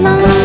my